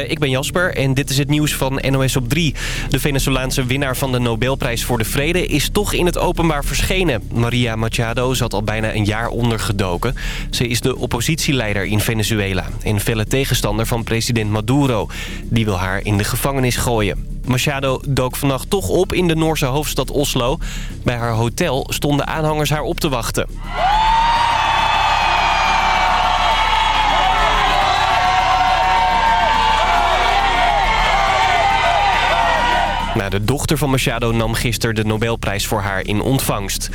Ik ben Jasper en dit is het nieuws van NOS op 3. De Venezolaanse winnaar van de Nobelprijs voor de Vrede is toch in het openbaar verschenen. Maria Machado zat al bijna een jaar ondergedoken. Ze is de oppositieleider in Venezuela en felle tegenstander van president Maduro. Die wil haar in de gevangenis gooien. Machado dook vannacht toch op in de Noorse hoofdstad Oslo. Bij haar hotel stonden aanhangers haar op te wachten. Nou, de dochter van Machado nam gisteren de Nobelprijs voor haar in ontvangst.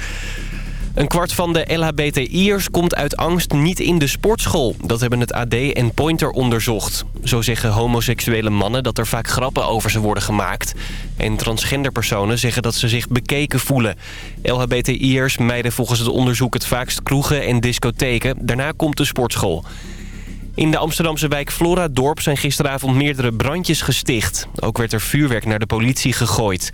Een kwart van de LHBTI'ers komt uit angst niet in de sportschool. Dat hebben het AD en Pointer onderzocht. Zo zeggen homoseksuele mannen dat er vaak grappen over ze worden gemaakt. En transgender personen zeggen dat ze zich bekeken voelen. LHBTI'ers mijden volgens het onderzoek het vaakst kroegen en discotheken. Daarna komt de sportschool. In de Amsterdamse wijk Floradorp zijn gisteravond meerdere brandjes gesticht. Ook werd er vuurwerk naar de politie gegooid.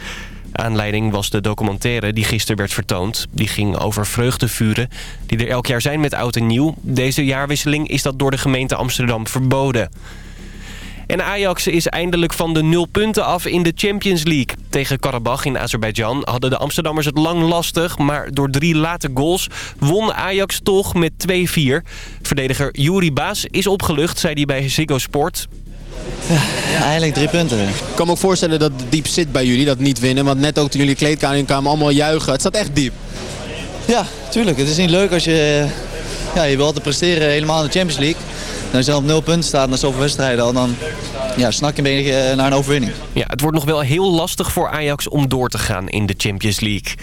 Aanleiding was de documentaire die gisteren werd vertoond. Die ging over vreugdevuren die er elk jaar zijn met oud en nieuw. Deze jaarwisseling is dat door de gemeente Amsterdam verboden. En Ajax is eindelijk van de nul punten af in de Champions League. Tegen Karabach in Azerbeidzjan hadden de Amsterdammers het lang lastig... maar door drie late goals won Ajax toch met 2-4. Verdediger Juri Baas is opgelucht, zei hij bij Ziggo Sport. Ja, eindelijk drie punten. Ik kan me ook voorstellen dat het diep zit bij jullie, dat niet winnen. Want net ook toen jullie kleedkamer in kwamen, allemaal juichen. Het staat echt diep. Ja, tuurlijk. Het is niet leuk als je... Ja, je wilt te presteren helemaal in de Champions League. Dan als je dan op nul punten staat na zoveel wedstrijden... dan ja, snak je een beetje naar een overwinning. Ja, het wordt nog wel heel lastig voor Ajax om door te gaan in de Champions League.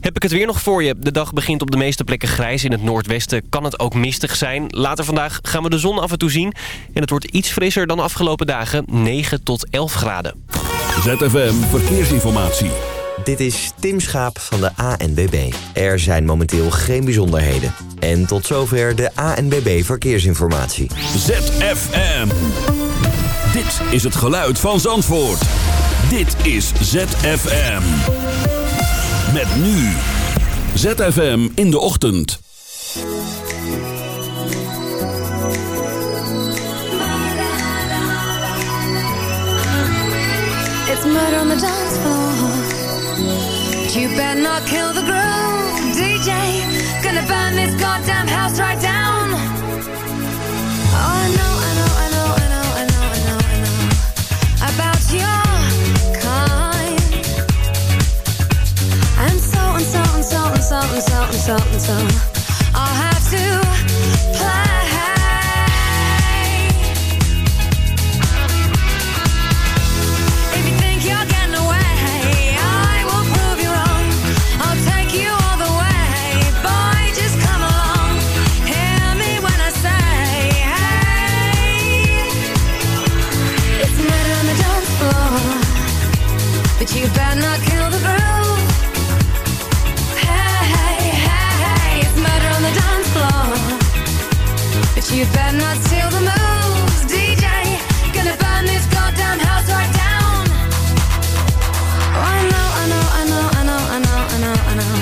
Heb ik het weer nog voor je. De dag begint op de meeste plekken grijs. In het noordwesten kan het ook mistig zijn. Later vandaag gaan we de zon af en toe zien. En het wordt iets frisser dan de afgelopen dagen. 9 tot 11 graden. ZFM Verkeersinformatie. Dit is Tim Schaap van de ANBB. Er zijn momenteel geen bijzonderheden. En tot zover de ANBB Verkeersinformatie. ZFM. Dit is het geluid van Zandvoort. Dit is ZFM. Met nu. ZFM in de ochtend. It's murder on the dance floor. You better not kill the groove, DJ. Gonna burn this goddamn house right down. Oh, I know, I know, I know, I know, I know, I know, I know about your kind. And so and so and so and so and so and so and so. I'll have to play. But you better not kill the groove. Hey, hey, hey, it's murder on the dance floor, but you better not steal the moves, DJ. Gonna burn this goddamn house right down. Oh, I know, I know, I know, I know, I know, I know, I know.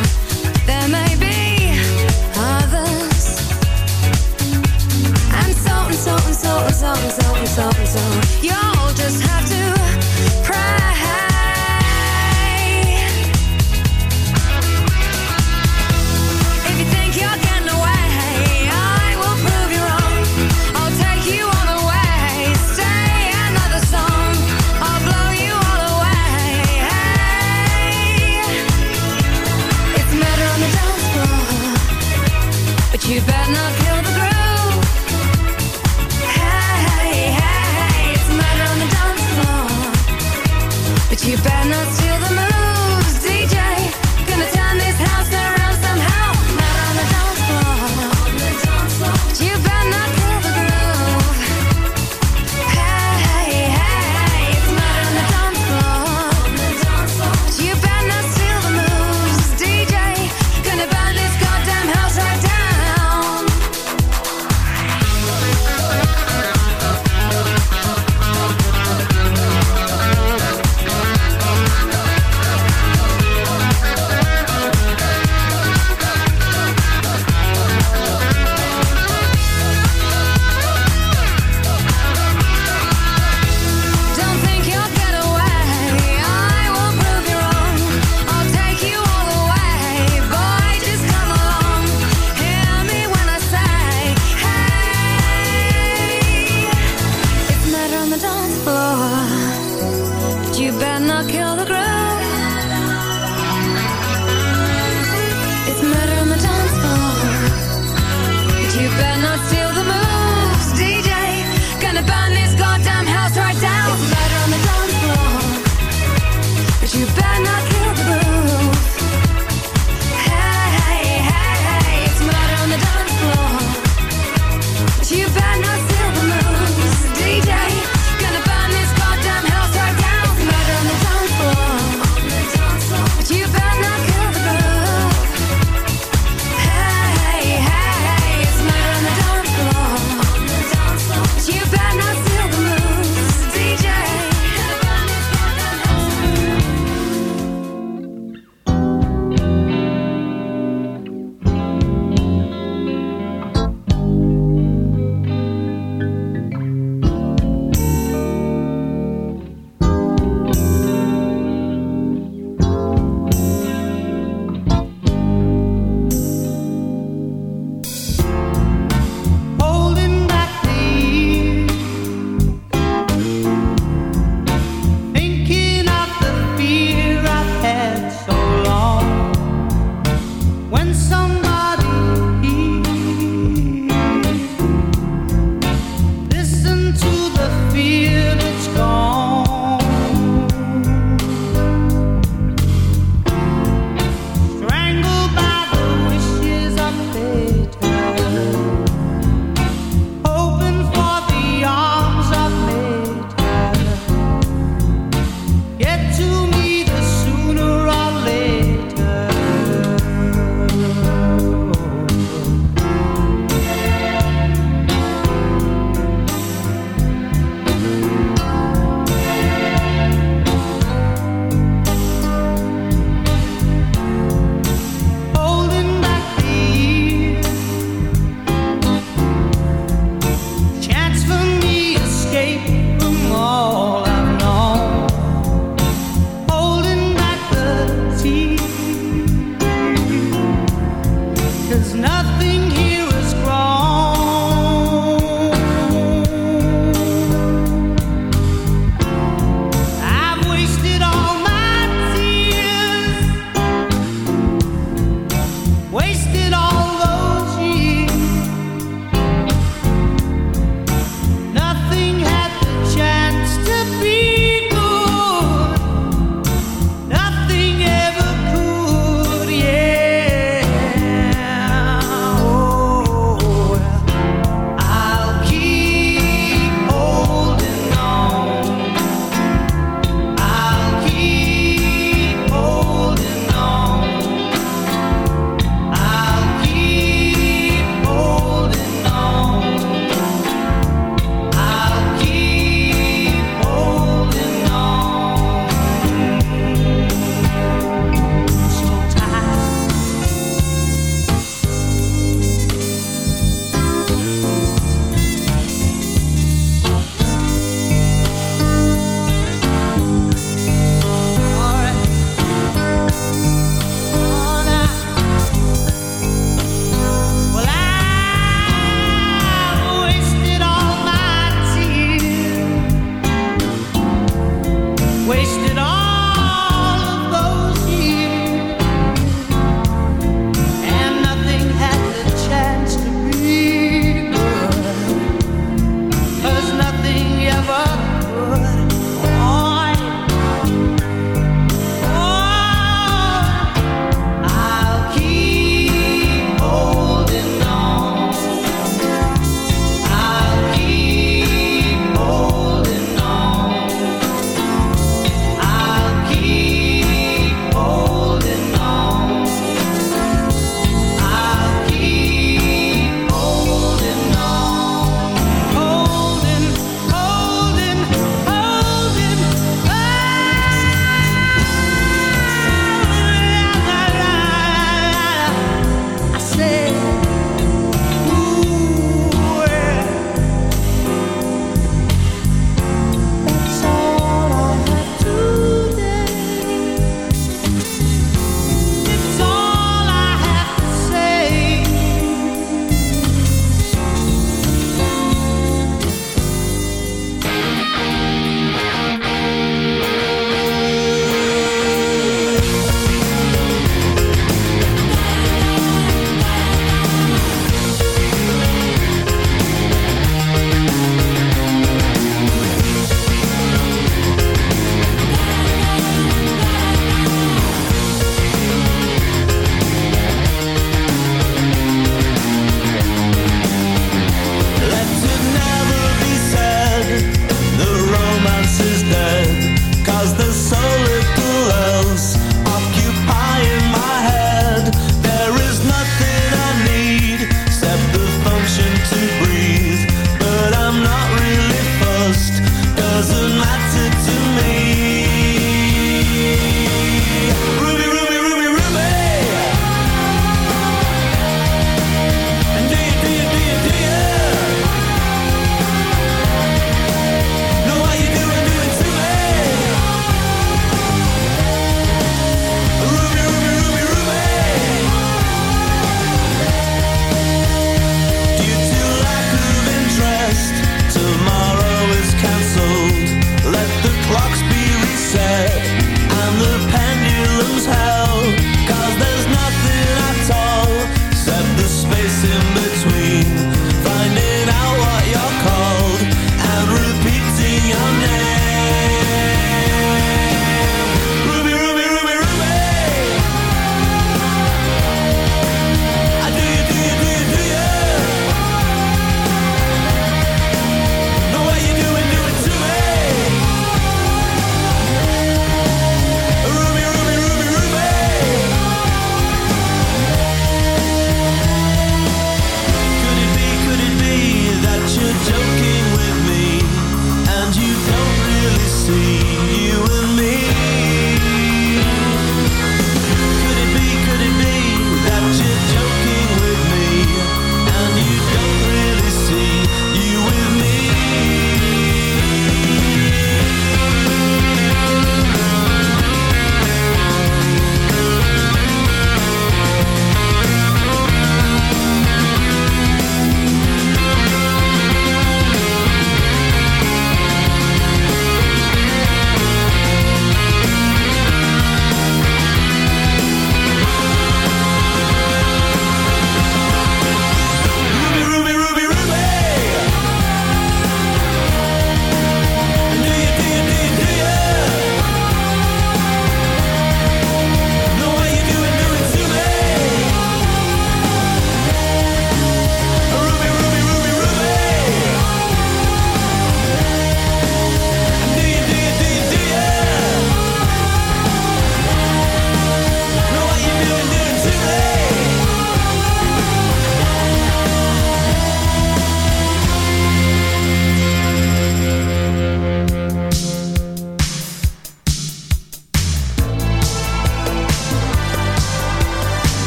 There may be others, and so and so and so and so and so and so and so. You'll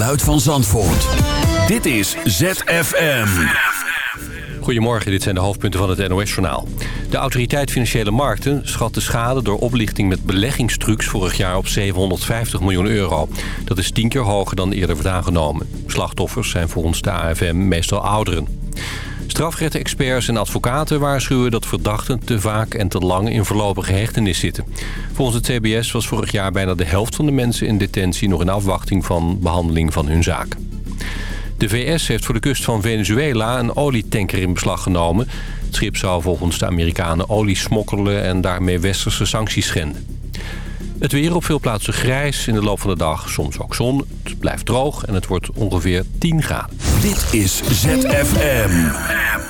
geluid van Zandvoort. Dit is ZFM. Goedemorgen, dit zijn de hoofdpunten van het NOS-journaal. De Autoriteit Financiële Markten schat de schade door oplichting met beleggingstrucs vorig jaar op 750 miljoen euro. Dat is tien keer hoger dan eerder werd aangenomen. Slachtoffers zijn volgens de AFM meestal ouderen. Strafrechtexperts en advocaten waarschuwen dat verdachten te vaak en te lang in voorlopige hechtenis zitten. Volgens het CBS was vorig jaar bijna de helft van de mensen in detentie nog in afwachting van behandeling van hun zaak. De VS heeft voor de kust van Venezuela een olietanker in beslag genomen. Het schip zou volgens de Amerikanen olie smokkelen en daarmee westerse sancties schenden. Het weer op veel plaatsen grijs in de loop van de dag, soms ook zon. Het blijft droog en het wordt ongeveer 10 graden. Dit is ZFM.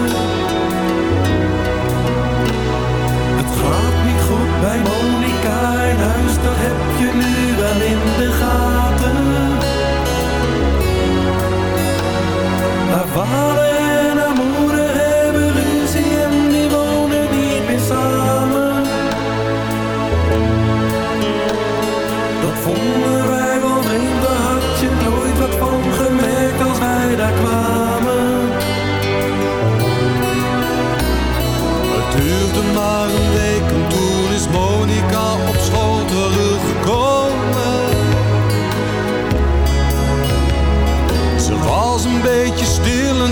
huis, dat heb je nu wel in de gaten. Maar vader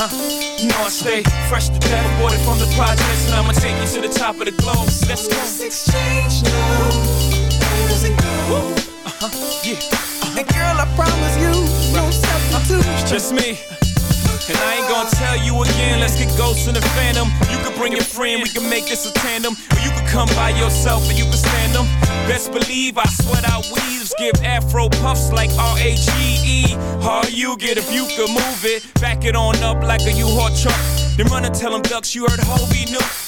Uh-huh. You know I stay fresh to death, aborted from the projects, and I'ma take you to the top of the globe. Let's go. Let's exchange now. Where's it go? Uh-huh. Yeah. And girl, I promise you, no substitute. It's just me. And I ain't gonna tell you again, let's get ghosts in the phantom. You can bring your friend, we can make this a tandem. Or you can come by yourself and you can stand them. Best believe I sweat out weaves, give afro puffs like R-A-G-E. Hard you get if you could move it. Back it on up like a U-Haul truck. Then run and tell them ducks you heard Hobie knew.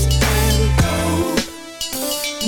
and go.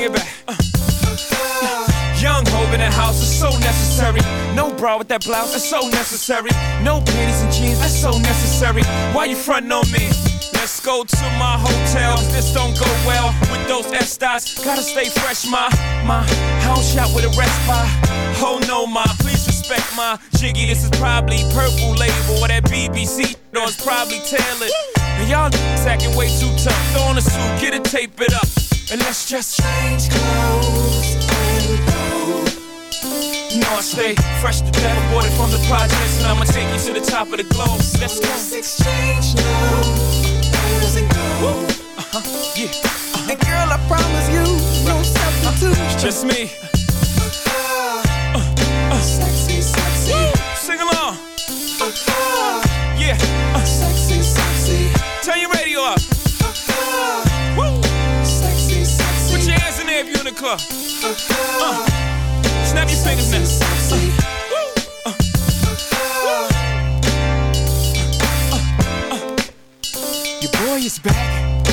Bring it back. Uh. Young Hov in the house is so necessary. No bra with that blouse, that's so necessary. No panties and jeans, that's so necessary. Why you frontin' on me? Let's go to my hotel. This don't go well with those Estes. Gotta stay fresh, my my house shot with a by. Oh no, my please respect my jiggy. This is probably purple label or that BBC. No, it's probably tailored. And y'all acting way too tough. Throw on a suit, get it, tape it up, and let's just change clothes and go. You know I stay fresh to death, water from the projects, and I'ma take you to the top of the globe. So let's just exchange clothes and go. Uh-huh, yeah. Uh -huh. And girl, I promise you, no substitute. Uh, it's just me. Uh, uh, sexy, sexy. Woo! Sing along. Uh, yeah. Uh, sexy, sexy. Turn your radio up. the club. Uh, uh, snap your fingers now. Your boy is back.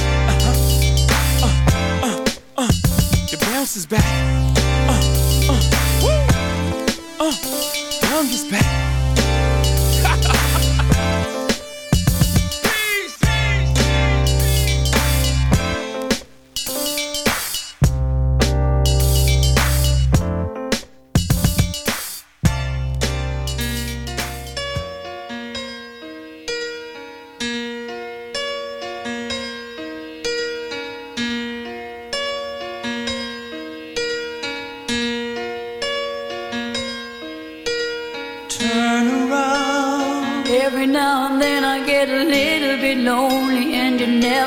Your bounce is back. Uh, uh, uh, is back.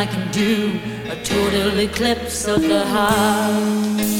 I can do a total eclipse of the heart.